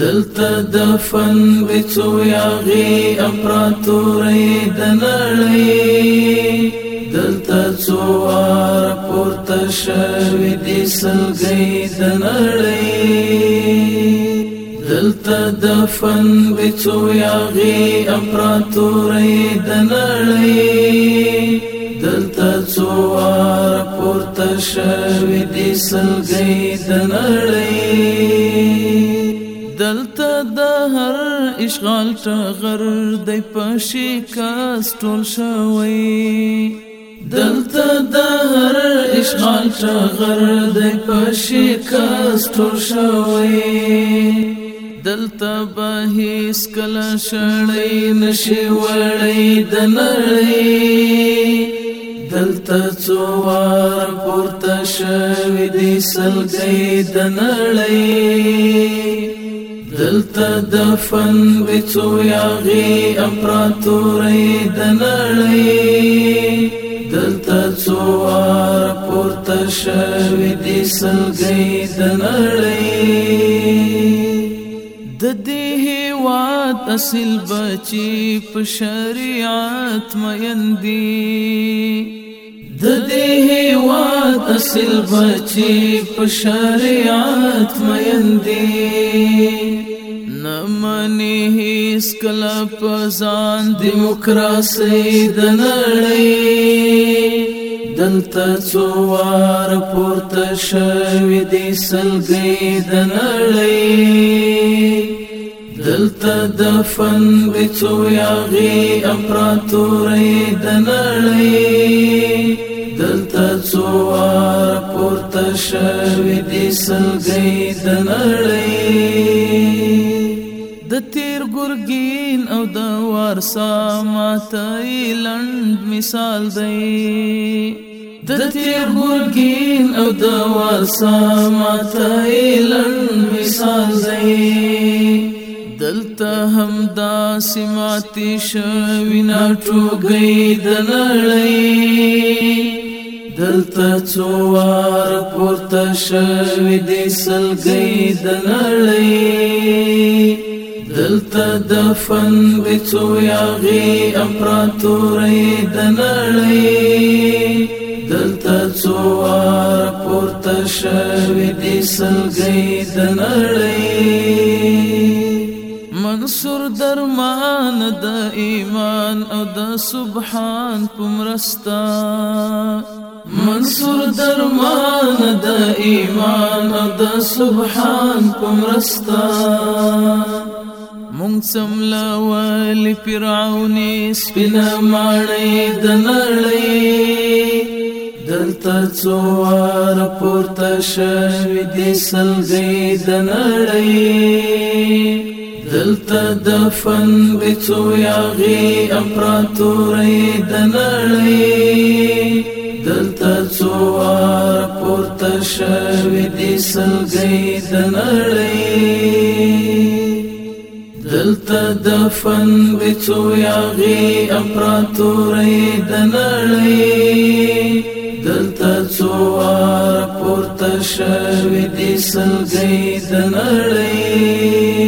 دلته د فن وڅو یاغي امپراتوري د نړۍ دلته څوار پورته شوي دي سلګي د نړۍ دلته د فن وڅو یاغي امپراتوري د نړۍ دلته څوار پورته شوي دي سلګي د اشغال ټغر دی پشي کاس ټول شوی دلته د هر اشغال ټغر دی پشي کاس ټول شوی دلته به هیڅ کله شړی نشي وړی د نړۍ دلته څوار پورته شوی دی سلګۍ د نړۍ دلته د فن وڅو یاغي امپراتوري د نړۍ دلته څوار پورته شوي دي سلګي د نړۍ د دې هواد اصل بچي په شریعت مېندي د دې هواد اصل بچي په شریعت مېندي نمانی هیس کلا پزان دیموکراسی د نړۍ دلته څوار پورته شوی دی سلګي د نړۍ دلته دفن بچو یاغي امپراتورې د نړۍ دلته څوار پورته شوی دی سلګي د نړۍ د تیر ګرګین او د ورسا ماته لند مثال دی د تیر ګرګین او د ورسا ماته لند مثال دی دلته هم دا سماتې شوینا ټوګي د نړۍ دلته څوار پورته شوي د سلګي د نړۍ دلته د فن بچو یاغي امپراتورې د نړۍ دلته څوار پورته شوې دي سلګي د نړۍ منصور درمان د ایمان او د سبحان پمرستا منصور درمان د ایمان او د سبحان پمرستا مونږ سملاوال فرعون سپینا ماړې د نړۍ دلته څوار پورته شوي دي سلګې د نړۍ دلته دفن بچو یاغي امپراتورې د نړۍ دلته څوار پورته شوي دي سلګې د نړۍ دلته د فن بچو یاغي امپراتور د نړۍ دلته څوار شوی د سلګي د